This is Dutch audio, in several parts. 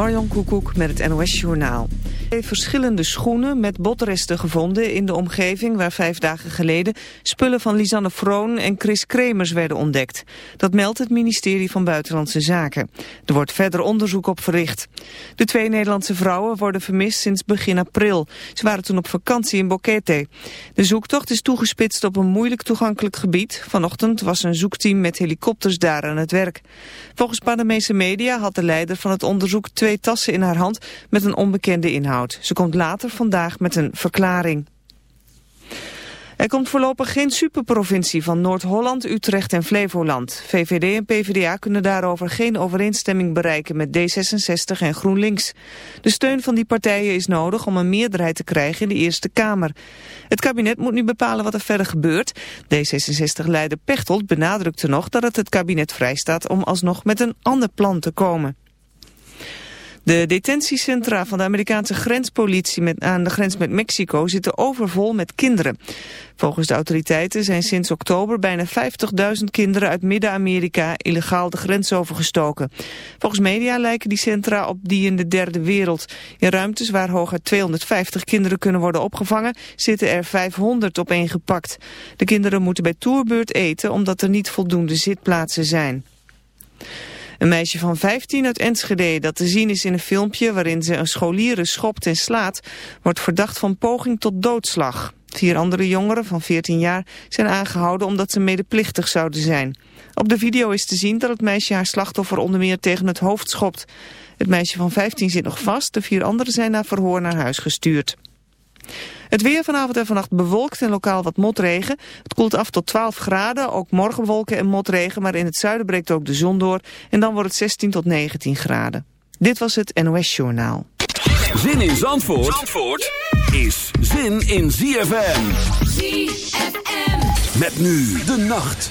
Marjan Koekoek met het NOS Journaal. Verschillende schoenen met botresten gevonden in de omgeving waar vijf dagen geleden spullen van Lisanne Vroon en Chris Kremers werden ontdekt. Dat meldt het ministerie van Buitenlandse Zaken. Er wordt verder onderzoek op verricht. De twee Nederlandse vrouwen worden vermist sinds begin april. Ze waren toen op vakantie in Boquete. De zoektocht is toegespitst op een moeilijk toegankelijk gebied. Vanochtend was een zoekteam met helikopters daar aan het werk. Volgens Panamese media had de leider van het onderzoek twee tassen in haar hand met een onbekende inhoud. Ze komt later vandaag met een verklaring. Er komt voorlopig geen superprovincie van Noord-Holland, Utrecht en Flevoland. VVD en PvdA kunnen daarover geen overeenstemming bereiken met D66 en GroenLinks. De steun van die partijen is nodig om een meerderheid te krijgen in de Eerste Kamer. Het kabinet moet nu bepalen wat er verder gebeurt. D66-leider Pechtold benadrukte nog dat het het kabinet vrijstaat om alsnog met een ander plan te komen. De detentiecentra van de Amerikaanse grenspolitie aan de grens met Mexico zitten overvol met kinderen. Volgens de autoriteiten zijn sinds oktober bijna 50.000 kinderen uit Midden-Amerika illegaal de grens overgestoken. Volgens media lijken die centra op die in de derde wereld. In ruimtes waar hooguit 250 kinderen kunnen worden opgevangen zitten er 500 opeengepakt. De kinderen moeten bij toerbeurt eten omdat er niet voldoende zitplaatsen zijn. Een meisje van 15 uit Enschede dat te zien is in een filmpje waarin ze een scholieren schopt en slaat, wordt verdacht van poging tot doodslag. Vier andere jongeren van 14 jaar zijn aangehouden omdat ze medeplichtig zouden zijn. Op de video is te zien dat het meisje haar slachtoffer onder meer tegen het hoofd schopt. Het meisje van 15 zit nog vast, de vier anderen zijn naar verhoor naar huis gestuurd. Het weer vanavond en vannacht bewolkt en lokaal wat motregen. Het koelt af tot 12 graden, ook morgen wolken en motregen, maar in het zuiden breekt ook de zon door. En dan wordt het 16 tot 19 graden. Dit was het NOS Journaal. Zin in Zandvoort, Zandvoort is zin in ZFM. ZFM. Met nu de nacht.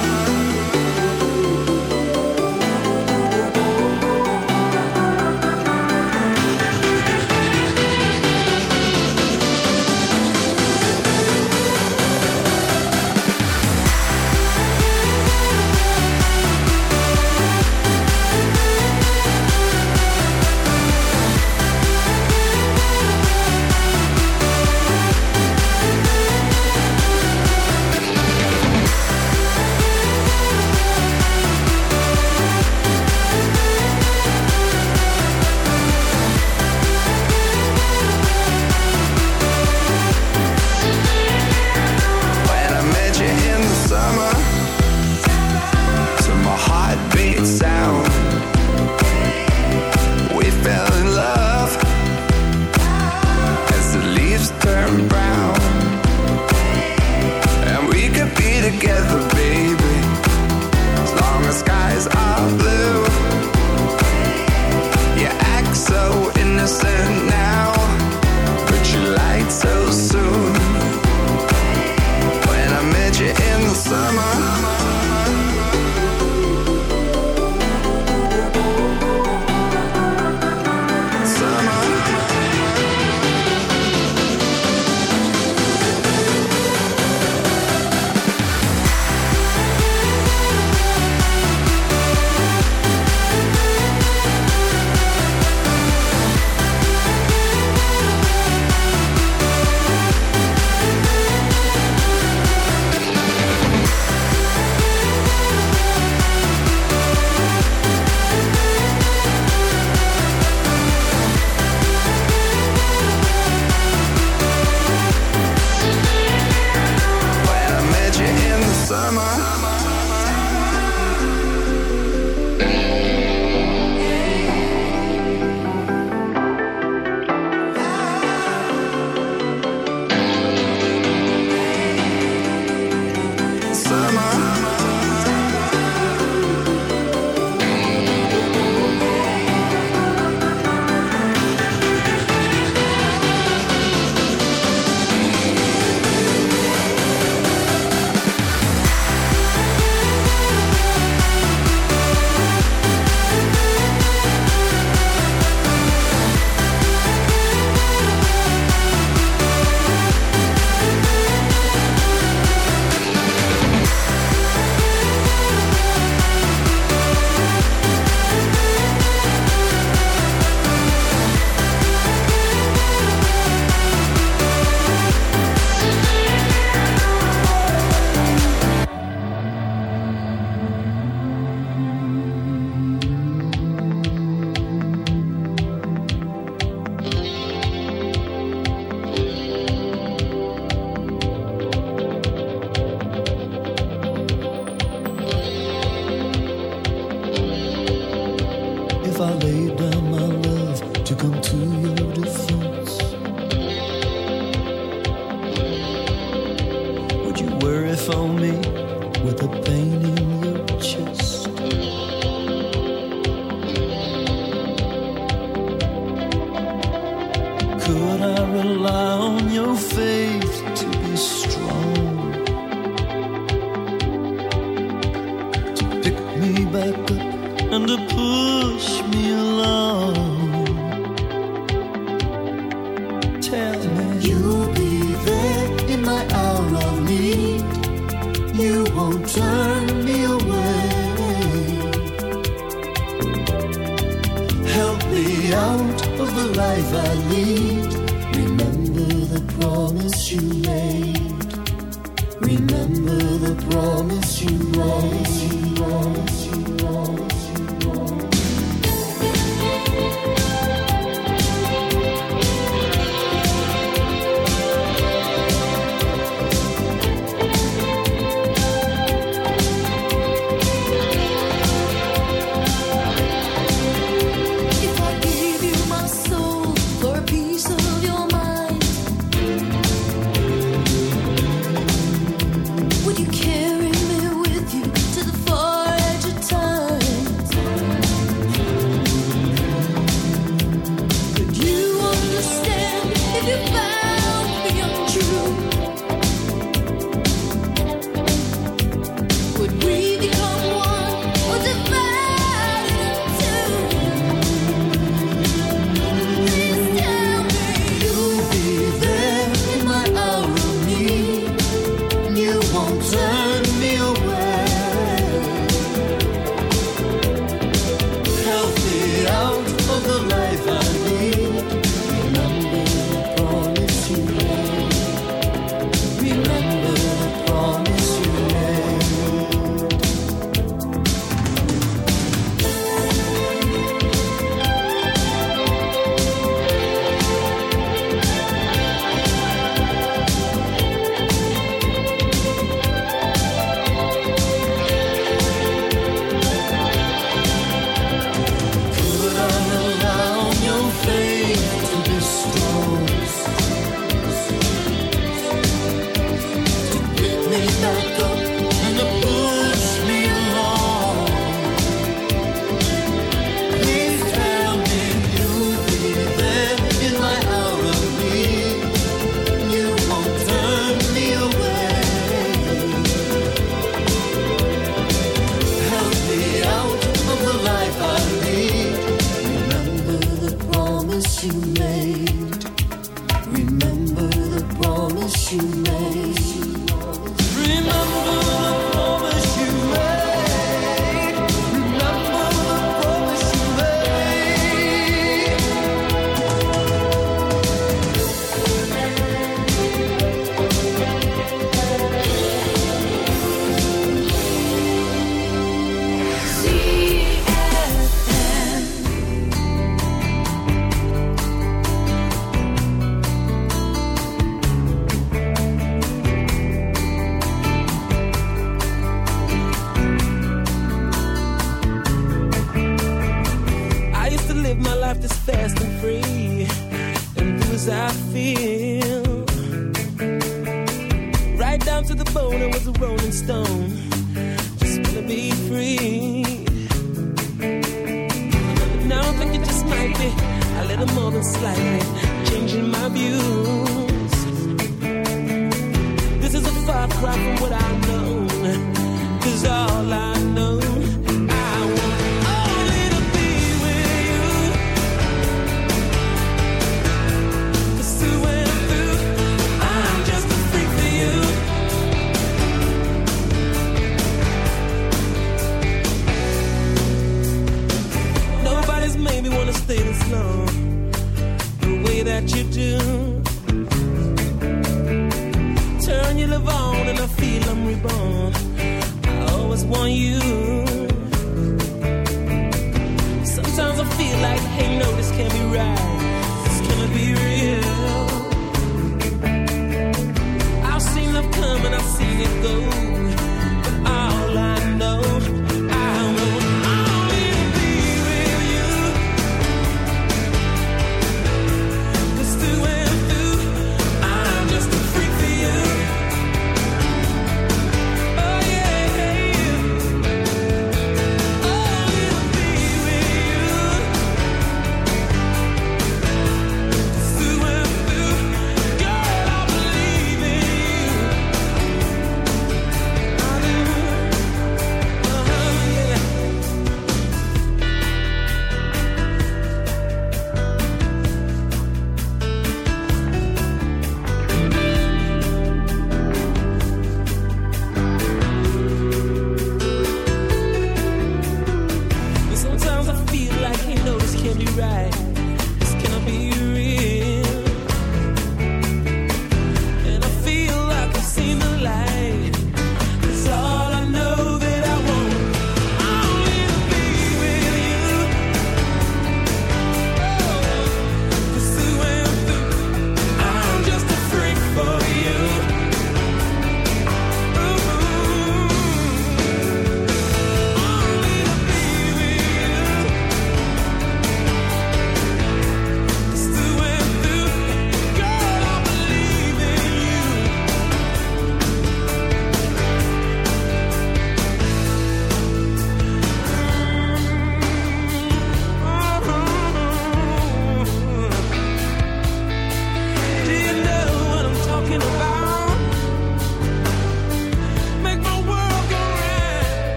Cry from what I know.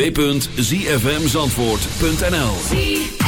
www.zfmzandvoort.nl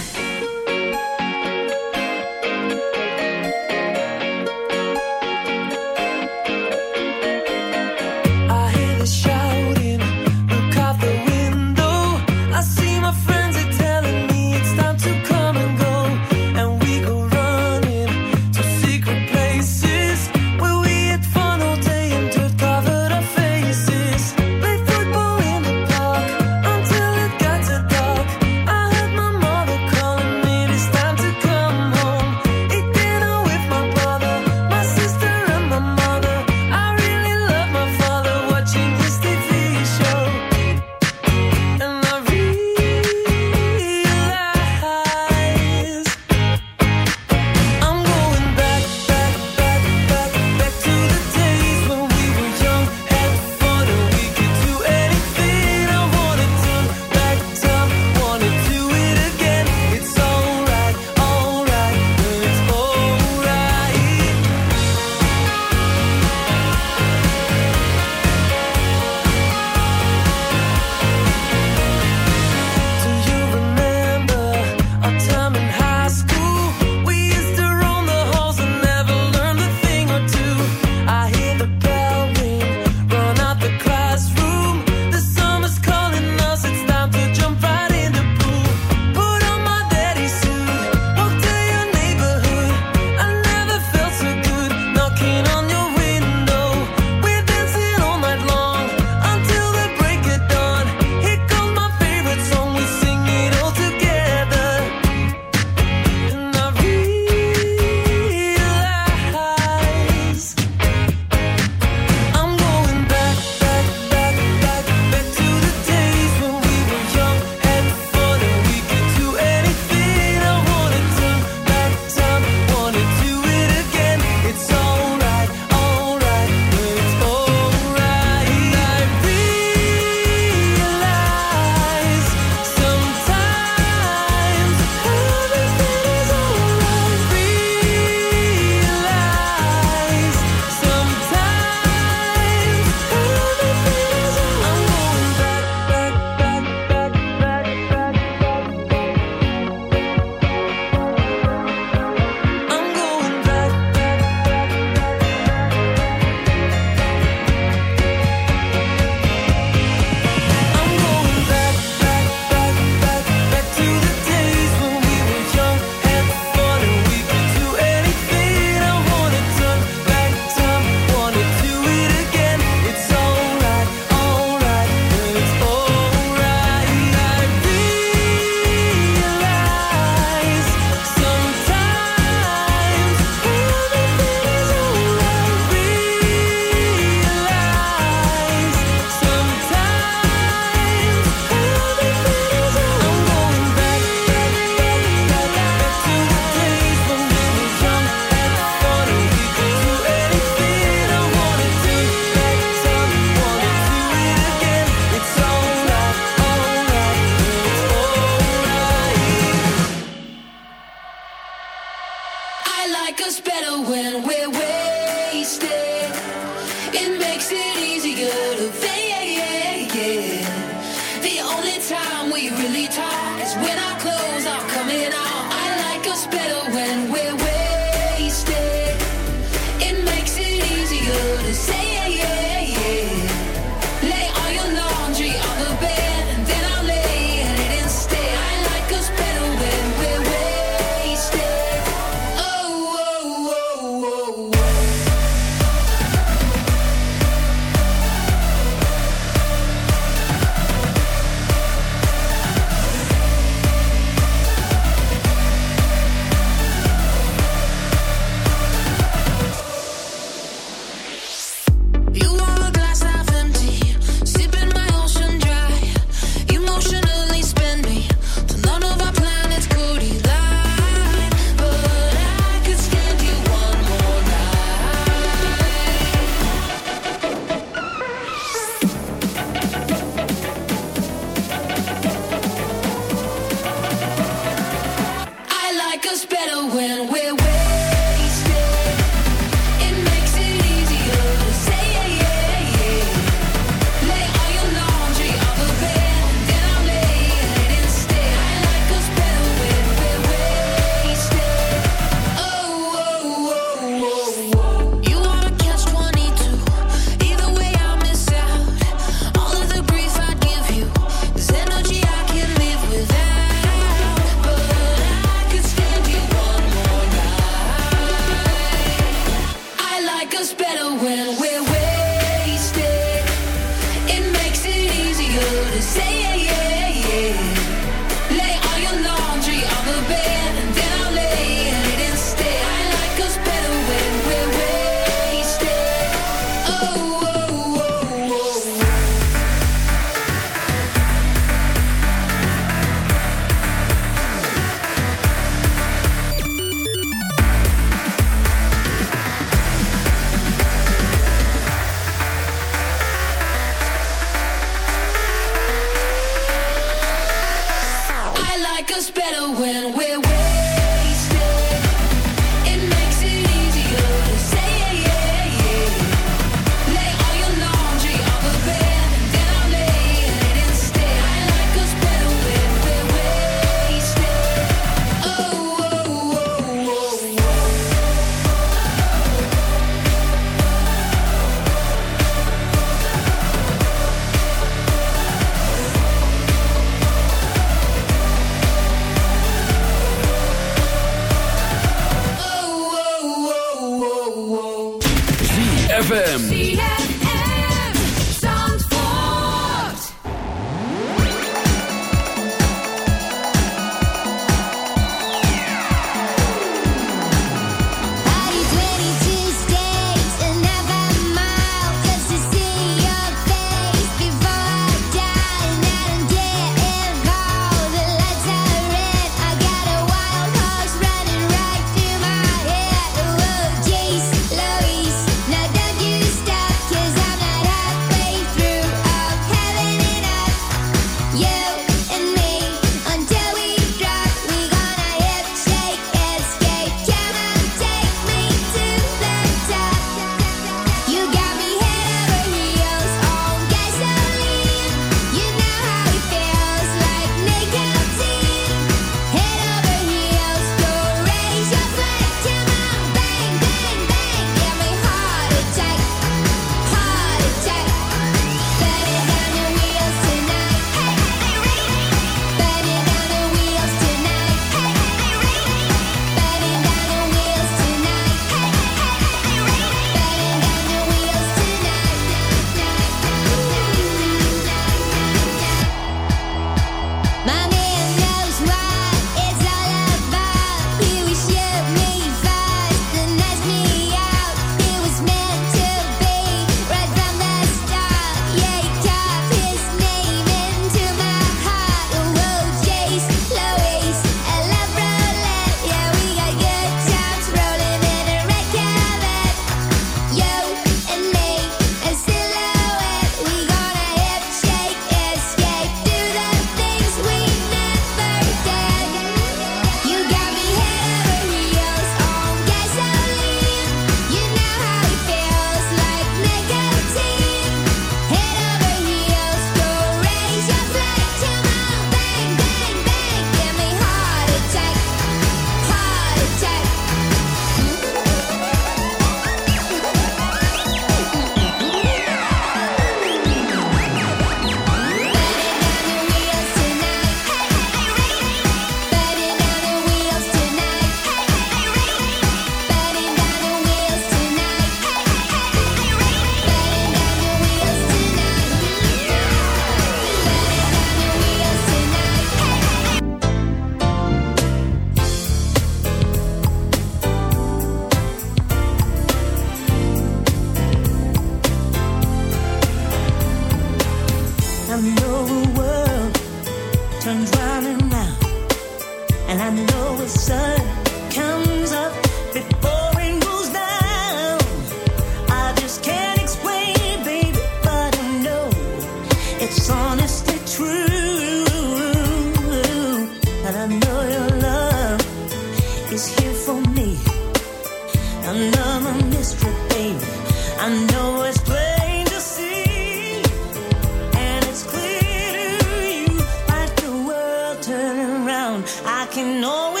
I can always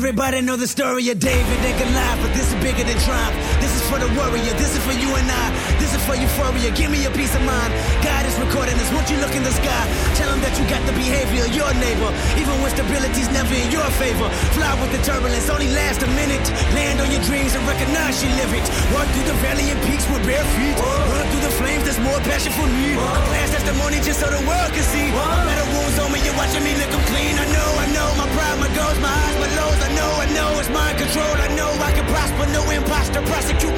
Everybody know the story of David and Goliath, but this is bigger than triumph. For the warrior. This is for you and I. This is for euphoria. Give me a peace of mind. God is recording this. Won't you look in the sky? Tell him that you got the behavior of your neighbor, even when stability's never in your favor. Fly with the turbulence, only last a minute. Land on your dreams and recognize you live it. Walk through the valley and peaks with bare feet. Run through the flames. There's more passion for me. A glass testimony just so the world can see. Better wounds on me. You're watching me lick 'em clean. I know, I know. My pride, my goals, my highs, my lows. I know, I know. It's mind control. I know I can prosper. No imposter. Prosecute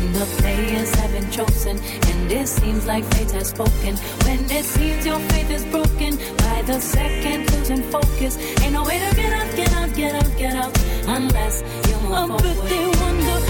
And the players have been chosen, and it seems like fate has spoken. When it seems your faith is broken, by the second losing focus. Ain't no way to get out, get out, get out, get out, unless you move forward. but they wonder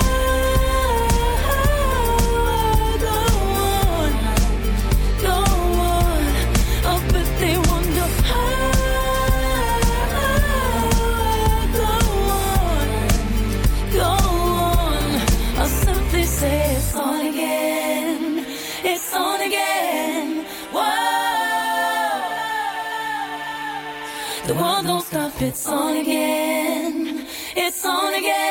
It's on again. It's on again.